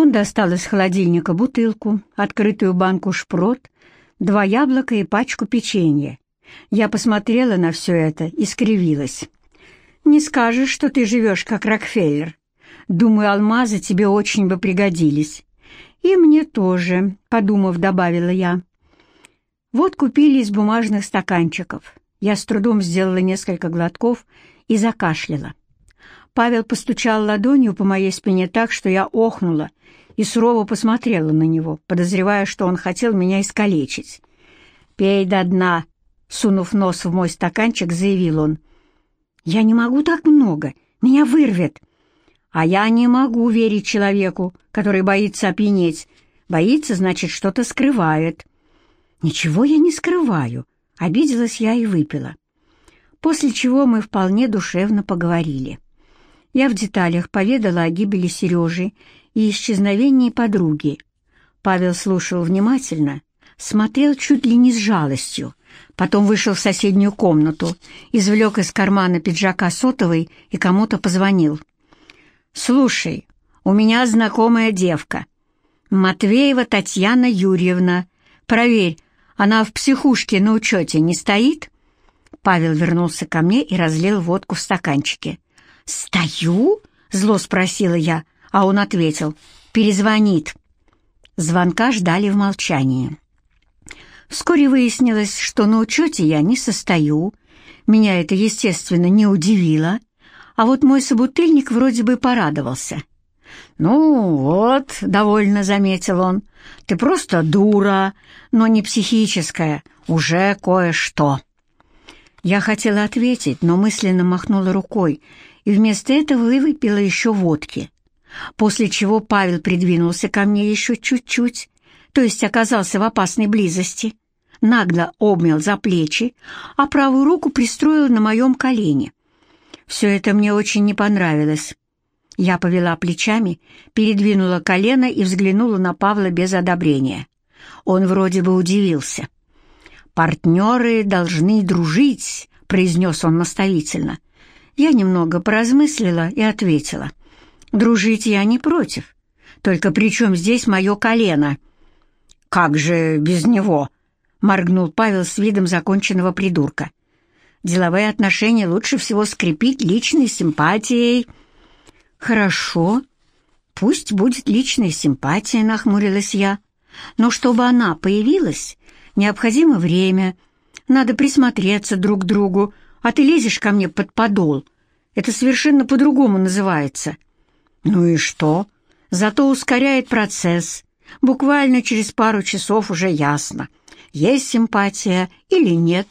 Он достал из холодильника бутылку, открытую банку шпрот, два яблока и пачку печенья. Я посмотрела на все это и скривилась. «Не скажешь, что ты живешь как Рокфеллер. Думаю, алмазы тебе очень бы пригодились». «И мне тоже», — подумав, добавила я. Вот купили из бумажных стаканчиков. Я с трудом сделала несколько глотков и закашляла. Павел постучал ладонью по моей спине так, что я охнула и сурово посмотрела на него, подозревая, что он хотел меня искалечить. «Пей до дна!» — сунув нос в мой стаканчик, заявил он. «Я не могу так много, меня вырвет!» «А я не могу верить человеку, который боится опьянеть. Боится, значит, что-то скрывает». «Ничего я не скрываю», — обиделась я и выпила. После чего мы вполне душевно поговорили. Я в деталях поведала о гибели Сережи и исчезновении подруги. Павел слушал внимательно, смотрел чуть ли не с жалостью, потом вышел в соседнюю комнату, извлек из кармана пиджака сотовый и кому-то позвонил. «Слушай, у меня знакомая девка. Матвеева Татьяна Юрьевна. Проверь, она в психушке на учете не стоит?» Павел вернулся ко мне и разлил водку в стаканчике. «Стою?» — зло спросила я, а он ответил. «Перезвонит». Звонка ждали в молчании. Вскоре выяснилось, что на учете я не состою. Меня это, естественно, не удивило. А вот мой собутыльник вроде бы порадовался. «Ну вот», — довольно заметил он, — «ты просто дура, но не психическая, уже кое-что». Я хотела ответить, но мысленно махнула рукой и вместо этого выпила еще водки, после чего Павел придвинулся ко мне еще чуть-чуть, то есть оказался в опасной близости, нагло обнял за плечи, а правую руку пристроил на моем колене. Все это мне очень не понравилось. Я повела плечами, передвинула колено и взглянула на Павла без одобрения. Он вроде бы удивился. «Партнеры должны дружить», — произнес он наставительно. Я немного поразмыслила и ответила. «Дружить я не против. Только при чем здесь мое колено?» «Как же без него?» — моргнул Павел с видом законченного придурка. «Деловые отношения лучше всего скрепить личной симпатией». «Хорошо, пусть будет личная симпатия», — нахмурилась я. «Но чтобы она появилась, необходимо время. Надо присмотреться друг к другу, а ты лезешь ко мне под подол. Это совершенно по-другому называется». «Ну и что? Зато ускоряет процесс. Буквально через пару часов уже ясно, есть симпатия или нет,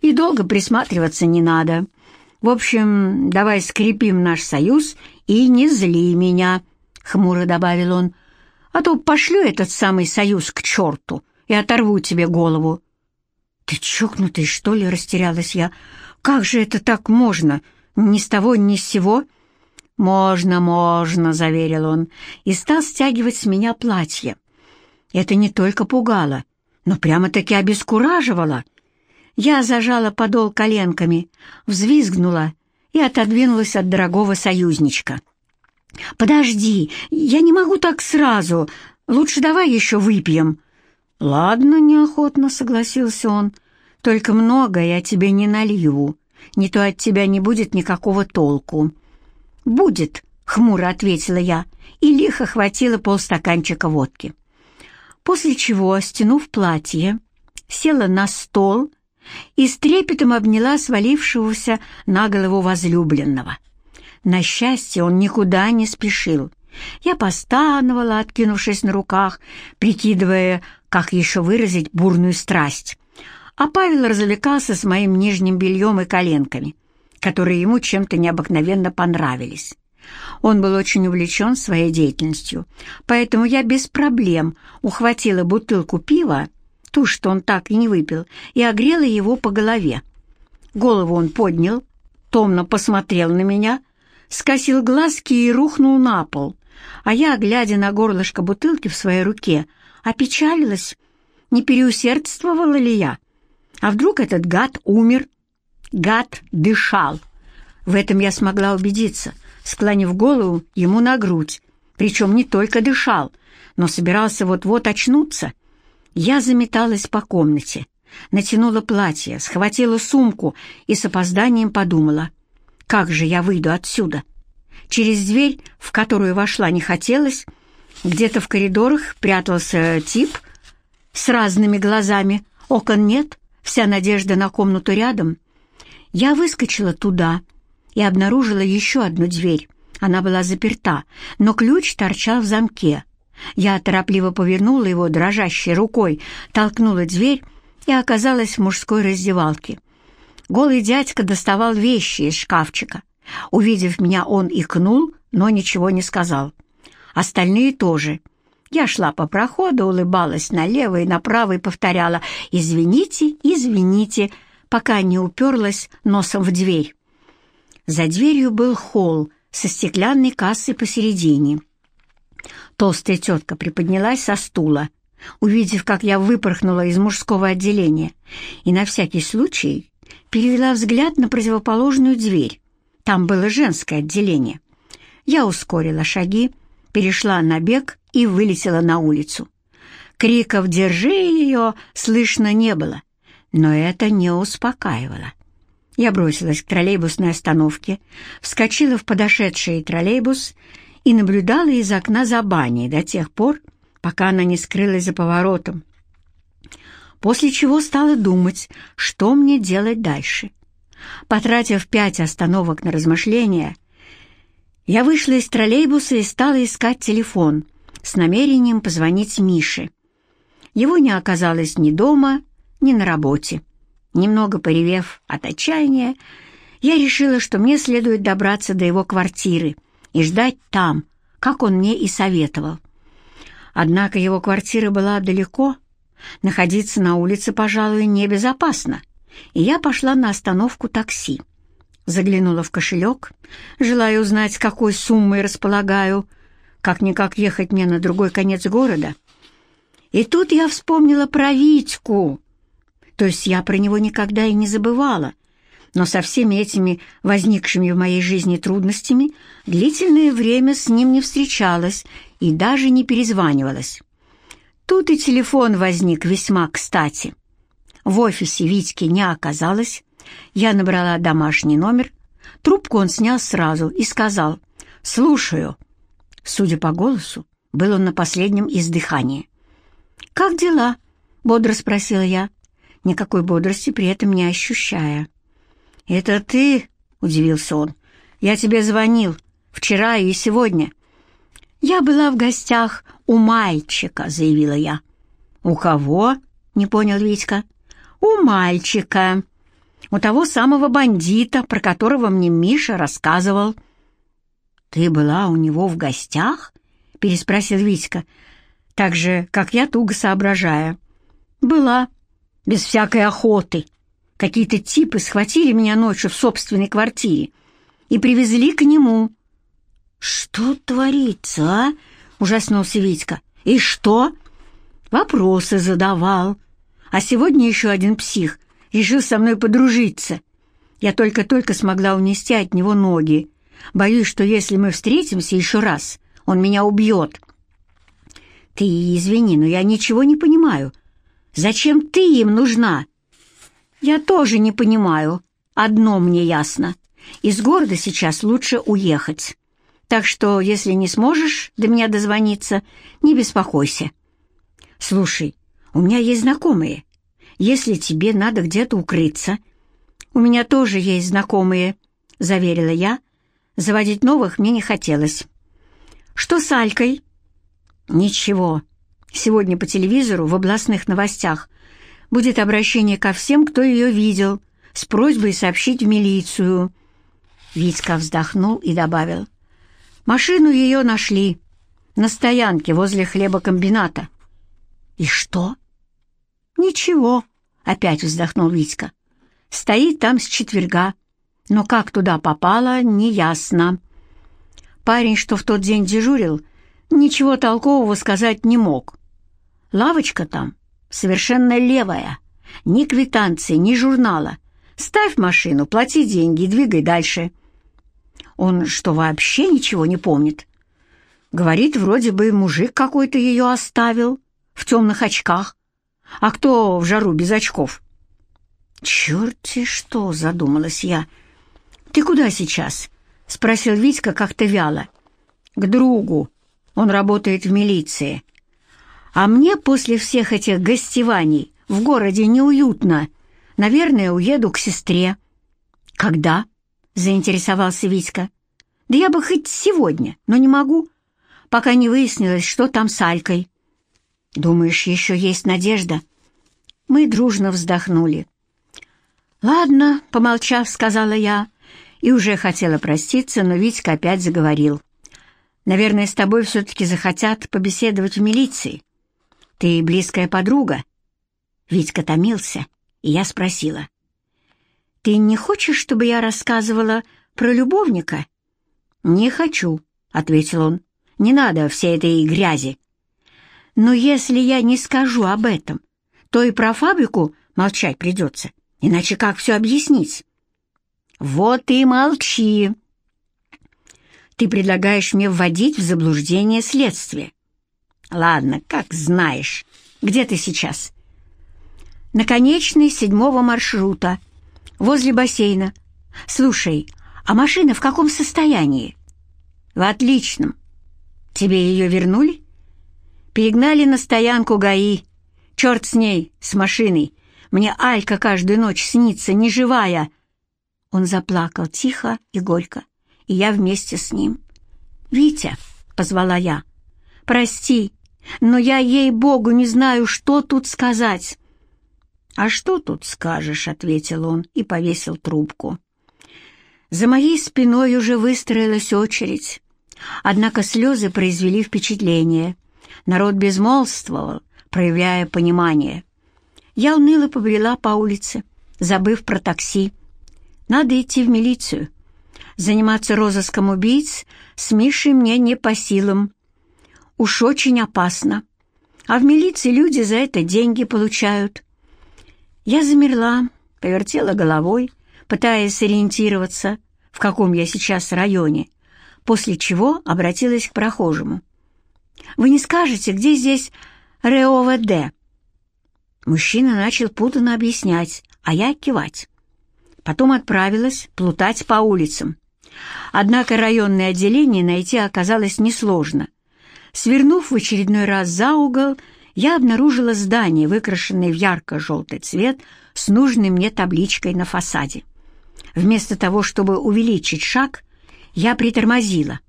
и долго присматриваться не надо. В общем, давай скрепим наш союз и не зли меня», — хмуро добавил он, «а то пошлю этот самый союз к черту и оторву тебе голову». «Ты чокнутый, что ли?» — растерялась я. Как же это так можно? Ни с того, ни с сего?» «Можно, можно», — заверил он, и стал стягивать с меня платье. Это не только пугало, но прямо-таки обескураживало. Я зажала подол коленками, взвизгнула и отодвинулась от дорогого союзничка. «Подожди, я не могу так сразу. Лучше давай еще выпьем». «Ладно», — неохотно согласился он, — только много я тебе не налью, не то от тебя не будет никакого толку». «Будет», — хмуро ответила я и лихо хватила полстаканчика водки. После чего, стянув платье, села на стол и с трепетом обняла свалившегося на голову возлюбленного. На счастье, он никуда не спешил. Я постановала, откинувшись на руках, прикидывая, как еще выразить бурную страсть а Павел развлекался с моим нижним бельем и коленками, которые ему чем-то необыкновенно понравились. Он был очень увлечен своей деятельностью, поэтому я без проблем ухватила бутылку пива, ту, что он так и не выпил, и огрела его по голове. Голову он поднял, томно посмотрел на меня, скосил глазки и рухнул на пол, а я, глядя на горлышко бутылки в своей руке, опечалилась, не переусердствовала ли я. А вдруг этот гад умер? Гад дышал. В этом я смогла убедиться, склонив голову ему на грудь, причем не только дышал, но собирался вот-вот очнуться. Я заметалась по комнате, натянула платье, схватила сумку и с опозданием подумала, как же я выйду отсюда. Через дверь, в которую вошла не хотелось, где-то в коридорах прятался тип с разными глазами, окон нет, вся надежда на комнату рядом. Я выскочила туда и обнаружила еще одну дверь. Она была заперта, но ключ торчал в замке. Я торопливо повернула его дрожащей рукой, толкнула дверь и оказалась в мужской раздевалке. Голый дядька доставал вещи из шкафчика. Увидев меня, он икнул, но ничего не сказал. Остальные тоже. Я шла по проходу, улыбалась налево и направо и повторяла «Извините, извините», пока не уперлась носом в дверь. За дверью был холл со стеклянной кассой посередине. Толстая тетка приподнялась со стула, увидев, как я выпорхнула из мужского отделения, и на всякий случай перевела взгляд на противоположную дверь. Там было женское отделение. Я ускорила шаги, перешла на бег и вылетела на улицу. Криков «Держи ее!» слышно не было, но это не успокаивало. Я бросилась к троллейбусной остановке, вскочила в подошедший троллейбус и наблюдала из окна за баней до тех пор, пока она не скрылась за поворотом. После чего стала думать, что мне делать дальше. Потратив пять остановок на размышления, я вышла из троллейбуса и стала искать телефон с намерением позвонить Мише. Его не оказалось ни дома, ни на работе. Немного поревев от отчаяния, я решила, что мне следует добраться до его квартиры и ждать там, как он мне и советовал. Однако его квартира была далеко, находиться на улице, пожалуй, небезопасно, и я пошла на остановку такси. Заглянула в кошелек, желая узнать, какой суммой располагаю, как-никак ехать мне на другой конец города. И тут я вспомнила про Витьку, то есть я про него никогда и не забывала, но со всеми этими возникшими в моей жизни трудностями длительное время с ним не встречалась и даже не перезванивалась. Тут и телефон возник весьма кстати. В офисе Витьки не оказалось, я набрала домашний номер, трубку он снял сразу и сказал «Слушаю». Судя по голосу, был он на последнем издыхании. «Как дела?» — бодро спросила я никакой бодрости при этом не ощущая. «Это ты?» — удивился он. «Я тебе звонил вчера и сегодня». «Я была в гостях у мальчика», — заявила я. «У кого?» — не понял Витька. «У мальчика. У того самого бандита, про которого мне Миша рассказывал». «Ты была у него в гостях?» — переспросил Витька, так же, как я, туго соображая. «Была без всякой охоты. Какие-то типы схватили меня ночью в собственной квартире и привезли к нему. «Что творится, а?» — ужаснулся Витька. «И что?» «Вопросы задавал. А сегодня еще один псих решил со мной подружиться. Я только-только смогла унести от него ноги. Боюсь, что если мы встретимся еще раз, он меня убьет». «Ты извини, но я ничего не понимаю», Зачем ты им нужна?» «Я тоже не понимаю. Одно мне ясно. Из города сейчас лучше уехать. Так что, если не сможешь до меня дозвониться, не беспокойся. Слушай, у меня есть знакомые. Если тебе надо где-то укрыться...» «У меня тоже есть знакомые», — заверила я. Заводить новых мне не хотелось. «Что с Алькой?» «Ничего. Сегодня по телевизору в областных новостях будет обращение ко всем, кто ее видел, с просьбой сообщить в милицию. Витька вздохнул и добавил. Машину ее нашли на стоянке возле хлебокомбината. И что? Ничего, опять вздохнул Витька. Стоит там с четверга, но как туда попала, неясно. Парень, что в тот день дежурил, ничего толкового сказать не мог. Лавочка там совершенно левая. Ни квитанции, ни журнала. Ставь машину, плати деньги двигай дальше. Он что, вообще ничего не помнит? Говорит, вроде бы мужик какой-то ее оставил, в темных очках. А кто в жару без очков? Черти что, задумалась я. Ты куда сейчас? Спросил Витька как-то вяло. К другу. Он работает в милиции. А мне после всех этих гостеваний в городе неуютно. Наверное, уеду к сестре. Когда? Заинтересовался Витька. Да я бы хоть сегодня, но не могу, пока не выяснилось, что там с Алькой. Думаешь, еще есть надежда? Мы дружно вздохнули. «Ладно», — помолчав, сказала я, и уже хотела проститься, но Витька опять заговорил. «Наверное, с тобой все-таки захотят побеседовать в милиции. Ты близкая подруга?» Витька томился, и я спросила. «Ты не хочешь, чтобы я рассказывала про любовника?» «Не хочу», — ответил он. «Не надо всей этой грязи». «Но если я не скажу об этом, то и про фабрику молчать придется. Иначе как все объяснить?» «Вот и молчи!» «Ты предлагаешь мне вводить в заблуждение следствие». «Ладно, как знаешь. Где ты сейчас?» «На конечной седьмого маршрута, возле бассейна. Слушай, а машина в каком состоянии?» «В отличном. Тебе ее вернули?» «Перегнали на стоянку ГАИ. Черт с ней, с машиной. Мне Алька каждую ночь снится, неживая». Он заплакал тихо и горько, и я вместе с ним. «Витя», — позвала я, — «прости, но я, ей-богу, не знаю, что тут сказать». «А что тут скажешь?» — ответил он и повесил трубку. За моей спиной уже выстроилась очередь. Однако слезы произвели впечатление. Народ безмолвствовал, проявляя понимание. Я уныло побрела по улице, забыв про такси. Надо идти в милицию. Заниматься розыском убийц с Мишей мне не по силам. Уж очень опасно. А в милиции люди за это деньги получают. Я замерла, повертела головой, пытаясь сориентироваться, в каком я сейчас районе, после чего обратилась к прохожему. «Вы не скажете, где здесь РОВД?» Мужчина начал путанно объяснять, а я кивать. Потом отправилась плутать по улицам. Однако районное отделение найти оказалось несложно. Свернув в очередной раз за угол, я обнаружила здание, выкрашенное в ярко-желтый цвет с нужной мне табличкой на фасаде. Вместо того, чтобы увеличить шаг, я притормозила,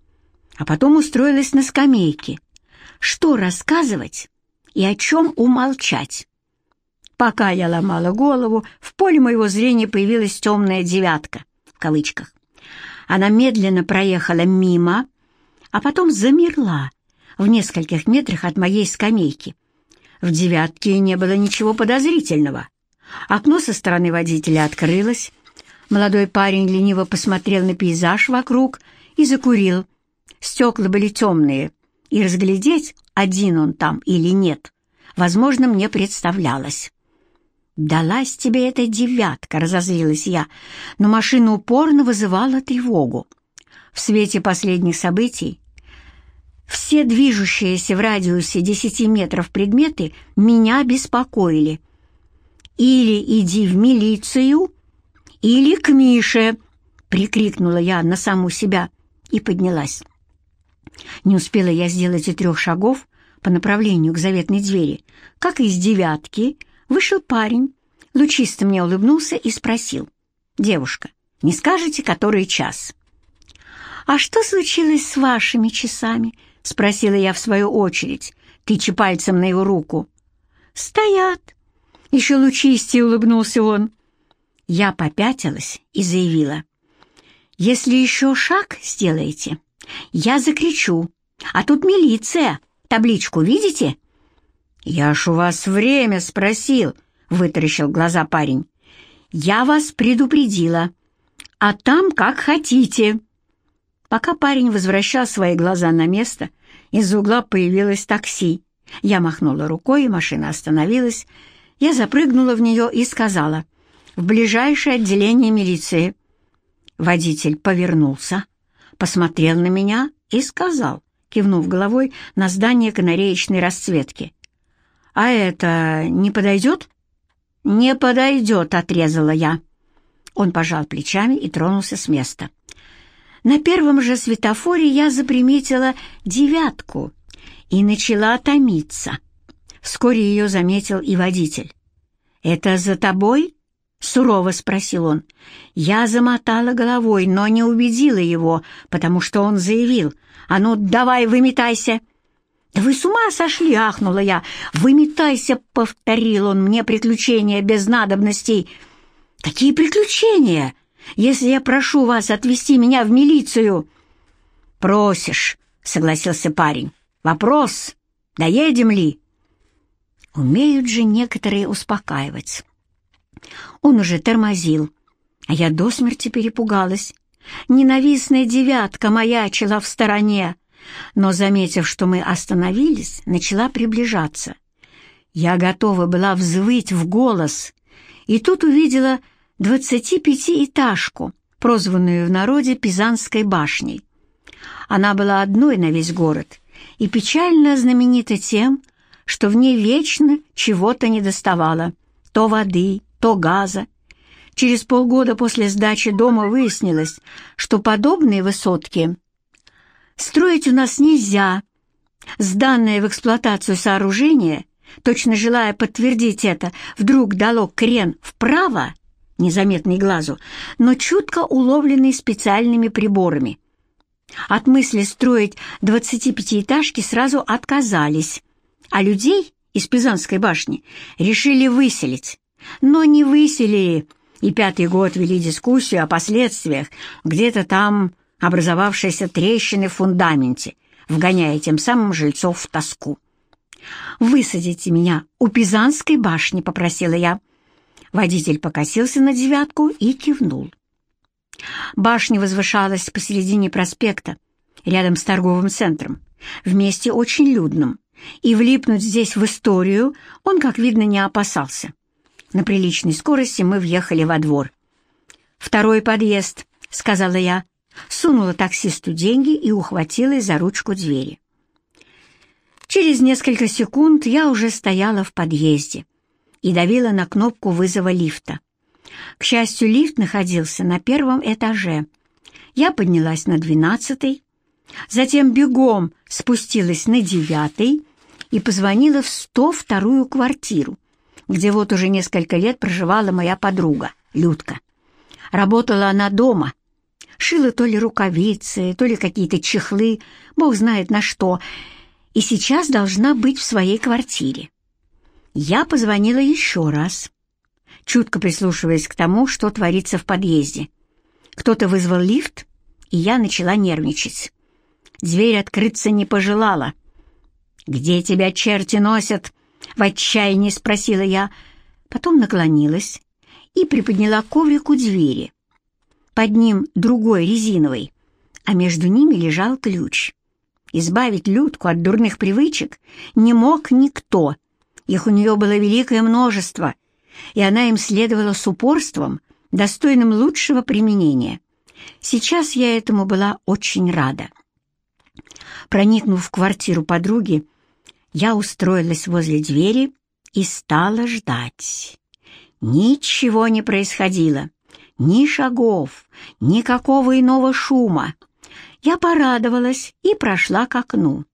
а потом устроилась на скамейке. Что рассказывать и о чем умолчать? Пока я ломала голову, в поле моего зрения появилась темная девятка, в кавычках. Она медленно проехала мимо, а потом замерла в нескольких метрах от моей скамейки. В девятке не было ничего подозрительного. Окно со стороны водителя открылось, Молодой парень лениво посмотрел на пейзаж вокруг и закурил. Стекла были темные, и разглядеть, один он там или нет, возможно, мне представлялось. «Далась тебе эта девятка», — разозлилась я, но машина упорно вызывала тревогу. В свете последних событий все движущиеся в радиусе десяти метров предметы меня беспокоили. «Или иди в милицию», или к Мише!» — прикрикнула я на саму себя и поднялась. Не успела я сделать и трех шагов по направлению к заветной двери, как из девятки вышел парень, лучисто мне улыбнулся и спросил. «Девушка, не скажете, который час?» «А что случилось с вашими часами?» — спросила я в свою очередь, тыча пальцем на его руку. «Стоят!» — еще лучистее улыбнулся он. Я попятилась и заявила. «Если еще шаг сделаете, я закричу. А тут милиция. Табличку видите?» «Я ж у вас время спросил», — вытаращил глаза парень. «Я вас предупредила. А там как хотите». Пока парень возвращал свои глаза на место, из угла появилось такси. Я махнула рукой, и машина остановилась. Я запрыгнула в нее и сказала — в ближайшее отделение милиции. Водитель повернулся, посмотрел на меня и сказал кивнув головой на здание канареечной расцветки. «А это не подойдет?» «Не подойдет», — отрезала я. Он пожал плечами и тронулся с места. На первом же светофоре я заприметила девятку и начала томиться. Вскоре ее заметил и водитель. «Это за тобой?» — сурово спросил он. Я замотала головой, но не убедила его, потому что он заявил. «А ну, давай, выметайся!» «Да вы с ума сошли!» — ахнула я. «Выметайся!» — повторил он мне приключения без надобностей. «Какие приключения, если я прошу вас отвезти меня в милицию?» «Просишь», — согласился парень. «Вопрос, доедем ли?» Умеют же некоторые успокаивать. Он уже тормозил, а я до смерти перепугалась. Ненавистная девятка маячила в стороне, но, заметив, что мы остановились, начала приближаться. Я готова была взвыть в голос, и тут увидела двадцатипятиэтажку, прозванную в народе Пизанской башней. Она была одной на весь город и печально знаменита тем, что в ней вечно чего-то недоставало, то воды, то газа. Через полгода после сдачи дома выяснилось, что подобные высотки строить у нас нельзя. Сданное в эксплуатацию сооружение, точно желая подтвердить это, вдруг дало крен вправо, незаметный глазу, но чутко уловленный специальными приборами. От мысли строить 25-этажки сразу отказались, а людей из Пизанской башни решили выселить, но не выселили, и пятый год вели дискуссию о последствиях где-то там образовавшейся трещины в фундаменте, вгоняя тем самым жильцов в тоску. «Высадите меня у Пизанской башни», — попросила я. Водитель покосился на девятку и кивнул. Башня возвышалась посередине проспекта, рядом с торговым центром, в месте очень людном, и влипнуть здесь в историю он, как видно, не опасался. На приличной скорости мы въехали во двор. «Второй подъезд», — сказала я, сунула таксисту деньги и ухватилась за ручку двери. Через несколько секунд я уже стояла в подъезде и давила на кнопку вызова лифта. К счастью, лифт находился на первом этаже. Я поднялась на двенадцатый, затем бегом спустилась на девятый и позвонила в 102-ю квартиру, где вот уже несколько лет проживала моя подруга, Людка. Работала она дома, шила то ли рукавицы, то ли какие-то чехлы, бог знает на что, и сейчас должна быть в своей квартире. Я позвонила еще раз, чутко прислушиваясь к тому, что творится в подъезде. Кто-то вызвал лифт, и я начала нервничать. Дверь открыться не пожелала. «Где тебя черти носят?» — в отчаянии спросила я. Потом наклонилась и приподняла коврик у двери. Под ним другой резиновый, а между ними лежал ключ. Избавить Людку от дурных привычек не мог никто. Их у нее было великое множество, и она им следовала с упорством, достойным лучшего применения. Сейчас я этому была очень рада. Проникнув в квартиру подруги, я устроилась возле двери и стала ждать. Ничего не происходило. Ни шагов, никакого иного шума. Я порадовалась и прошла к окну.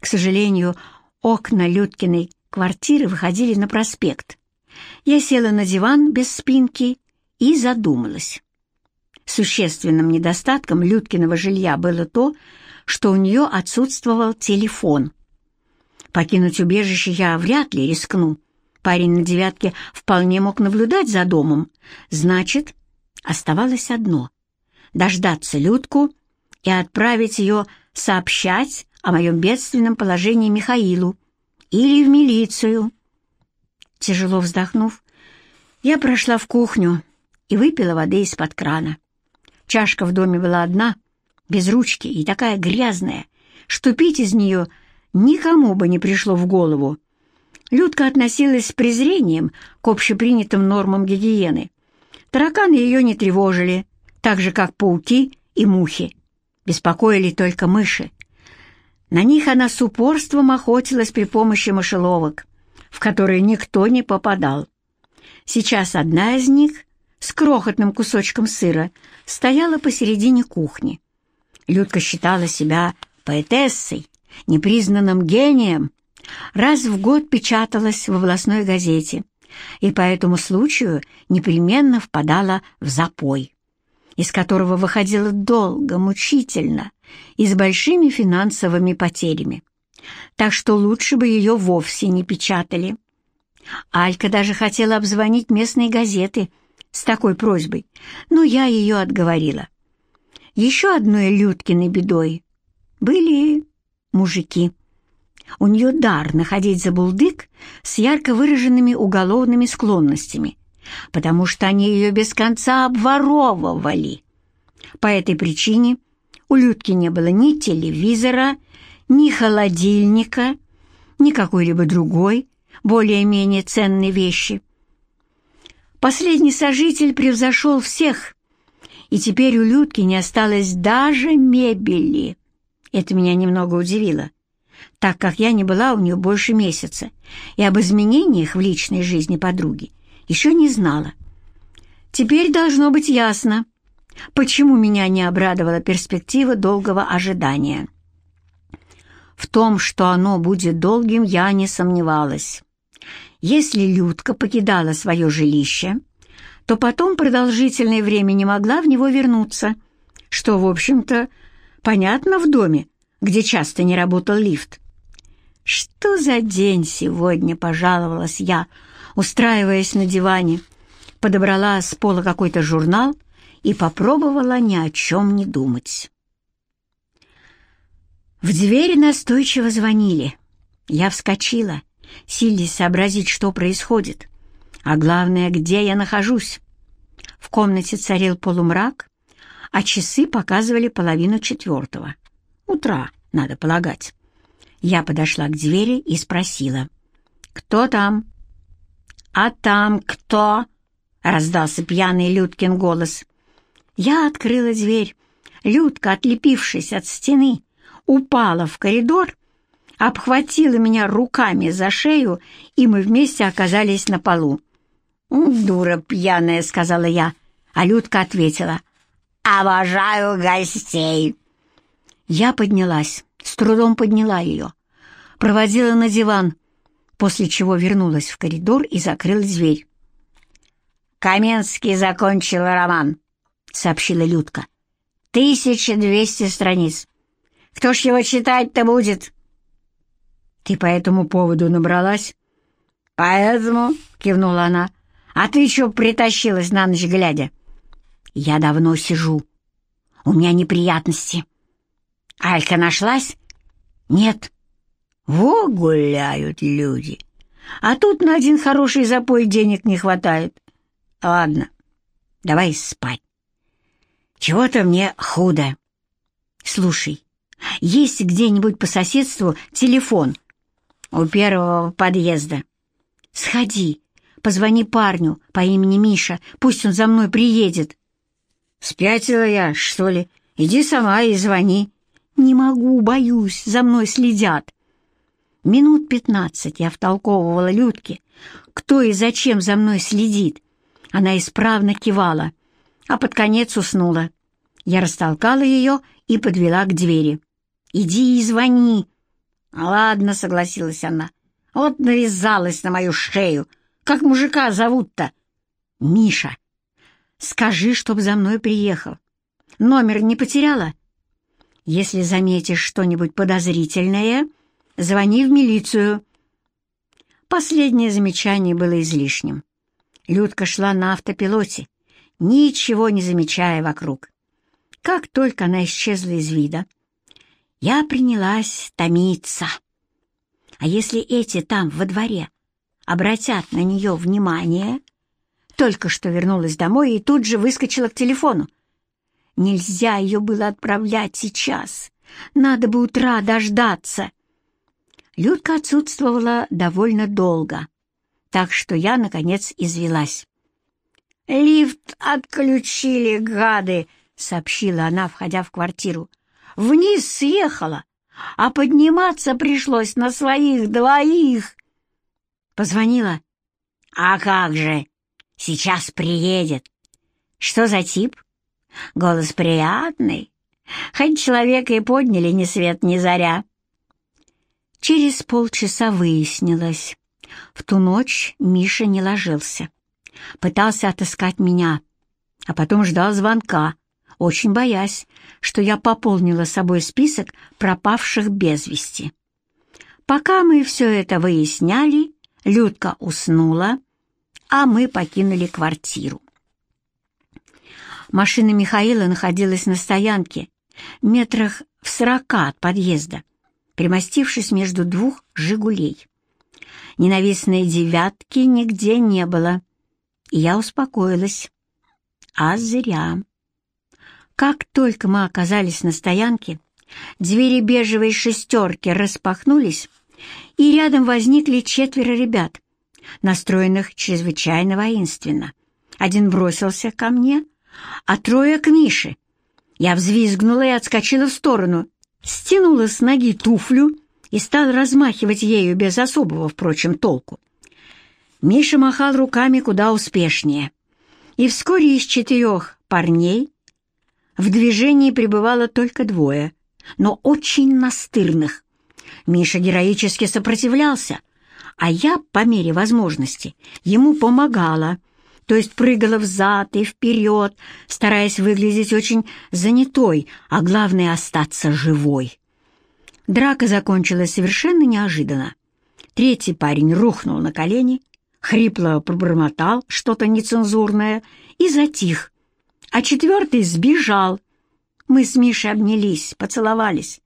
К сожалению, окна Людкиной квартиры выходили на проспект. Я села на диван без спинки и задумалась. Существенным недостатком Людкиного жилья было то, что у нее отсутствовал телефон. Покинуть убежище я вряд ли рискну. Парень на девятке вполне мог наблюдать за домом. Значит, Оставалось одно — дождаться Людку и отправить ее сообщать о моем бедственном положении Михаилу или в милицию. Тяжело вздохнув, я прошла в кухню и выпила воды из-под крана. Чашка в доме была одна, без ручки и такая грязная, что пить из нее никому бы не пришло в голову. Людка относилась с презрением к общепринятым нормам гигиены. Тараканы ее не тревожили, так же, как пауки и мухи. Беспокоили только мыши. На них она с упорством охотилась при помощи мышеловок, в которые никто не попадал. Сейчас одна из них с крохотным кусочком сыра стояла посередине кухни. Людка считала себя поэтессой, непризнанным гением. Раз в год печаталась в областной газете и по этому случаю непременно впадала в запой, из которого выходила долго, мучительно и с большими финансовыми потерями. Так что лучше бы ее вовсе не печатали. Алька даже хотела обзвонить местные газеты с такой просьбой, но я ее отговорила. Еще одной Людкиной бедой были мужики. У нее дар находить забулдык с ярко выраженными уголовными склонностями, потому что они ее без конца обворовывали. По этой причине у Людки не было ни телевизора, ни холодильника, ни какой-либо другой, более-менее ценной вещи. Последний сожитель превзошел всех, и теперь у Людки не осталось даже мебели. Это меня немного удивило, так как я не была у нее больше месяца и об изменениях в личной жизни подруги еще не знала. Теперь должно быть ясно, почему меня не обрадовала перспектива долгого ожидания. В том, что оно будет долгим, я не сомневалась. Если Людка покидала свое жилище, то потом продолжительное время не могла в него вернуться, что, в общем-то, понятно в доме, где часто не работал лифт. «Что за день сегодня?» — пожаловалась я, устраиваясь на диване, подобрала с пола какой-то журнал и попробовала ни о чем не думать. В двери настойчиво звонили. Я вскочила, силясь сообразить, что происходит, а главное, где я нахожусь. В комнате царил полумрак, а часы показывали половину четвертого. Утра, надо полагать. Я подошла к двери и спросила. «Кто там?» «А там кто?» — раздался пьяный Людкин голос. Я открыла дверь. Людка, отлепившись от стены, упала в коридор обхватила меня руками за шею, и мы вместе оказались на полу. «Дура пьяная», — сказала я, а Людка ответила, «Обожаю гостей». Я поднялась, с трудом подняла ее, проводила на диван, после чего вернулась в коридор и закрыла дверь. «Каменский закончил роман», — сообщила Людка. «Тысяча двести страниц. Кто ж его читать-то будет?» «Ты по этому поводу набралась?» «Поэтому», — кивнула она, — «а ты еще притащилась на ночь глядя?» «Я давно сижу. У меня неприятности». «Алька нашлась?» «Нет». «Во гуляют люди. А тут на один хороший запой денег не хватает. Ладно, давай спать. Чего-то мне худо. Слушай, есть где-нибудь по соседству телефон?» у первого подъезда. Сходи, позвони парню по имени Миша, пусть он за мной приедет. Спятила я, что ли? Иди сама и звони. Не могу, боюсь, за мной следят. Минут пятнадцать я втолковывала Людке, кто и зачем за мной следит. Она исправно кивала, а под конец уснула. Я растолкала ее и подвела к двери. «Иди и звони», «Ладно», — согласилась она. «Вот навязалась на мою шею. Как мужика зовут-то?» «Миша. Скажи, чтоб за мной приехал. Номер не потеряла?» «Если заметишь что-нибудь подозрительное, звони в милицию». Последнее замечание было излишним. Людка шла на автопилоте, ничего не замечая вокруг. Как только она исчезла из вида, я принялась томиться. А если эти там, во дворе, обратят на нее внимание... Только что вернулась домой и тут же выскочила к телефону. Нельзя ее было отправлять сейчас. Надо бы утра дождаться. Людка отсутствовала довольно долго, так что я, наконец, извелась. «Лифт отключили, гады!» — сообщила она, входя в квартиру. Вниз съехала, а подниматься пришлось на своих двоих. Позвонила. А как же, сейчас приедет. Что за тип? Голос приятный. Хоть человека и подняли ни свет ни заря. Через полчаса выяснилось. В ту ночь Миша не ложился. Пытался отыскать меня, а потом ждал звонка, очень боясь, что я пополнила собой список пропавших без вести. Пока мы все это выясняли, Людка уснула, а мы покинули квартиру. Машина Михаила находилась на стоянке, метрах в сорока от подъезда, примостившись между двух «Жигулей». Ненавистной девятки нигде не было, и я успокоилась. А зря. Как только мы оказались на стоянке, двери бежевой шестерки распахнулись, и рядом возникли четверо ребят, настроенных чрезвычайно воинственно. Один бросился ко мне, а трое к Мише. Я взвизгнула и отскочила в сторону, стянула с ноги туфлю и стала размахивать ею без особого, впрочем, толку. Миша махал руками куда успешнее, и вскоре из четырех парней в движении пребывало только двое, но очень настырных. Миша героически сопротивлялся, а я, по мере возможности, ему помогала, то есть прыгала взад и вперед, стараясь выглядеть очень занятой, а главное — остаться живой. Драка закончилась совершенно неожиданно. Третий парень рухнул на колени, хрипло пробормотал что-то нецензурное и затих, а четвертый сбежал. Мы с Мишей обнялись, поцеловались.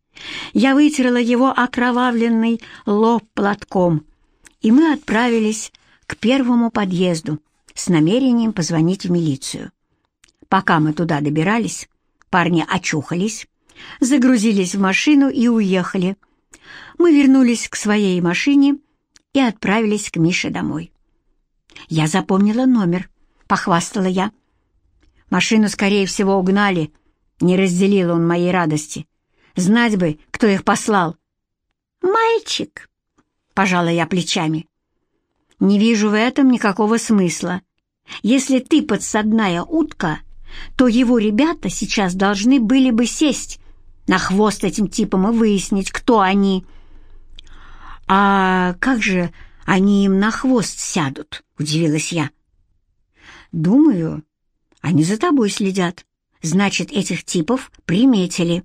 Я вытерла его окровавленный лоб платком, и мы отправились к первому подъезду с намерением позвонить в милицию. Пока мы туда добирались, парни очухались, загрузились в машину и уехали. Мы вернулись к своей машине и отправились к Мише домой. Я запомнила номер, похвастала я. Машину, скорее всего, угнали. Не разделил он моей радости. Знать бы, кто их послал. «Мальчик!» — пожала я плечами. «Не вижу в этом никакого смысла. Если ты подсадная утка, то его ребята сейчас должны были бы сесть на хвост этим типам и выяснить, кто они». «А как же они им на хвост сядут?» — удивилась я. «Думаю, они за тобой следят. Значит, этих типов приметили».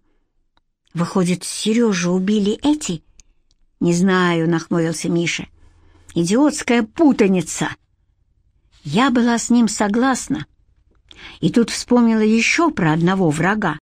Выходит, Сережу убили эти? Не знаю, нахмурился Миша. Идиотская путаница. Я была с ним согласна. И тут вспомнила еще про одного врага,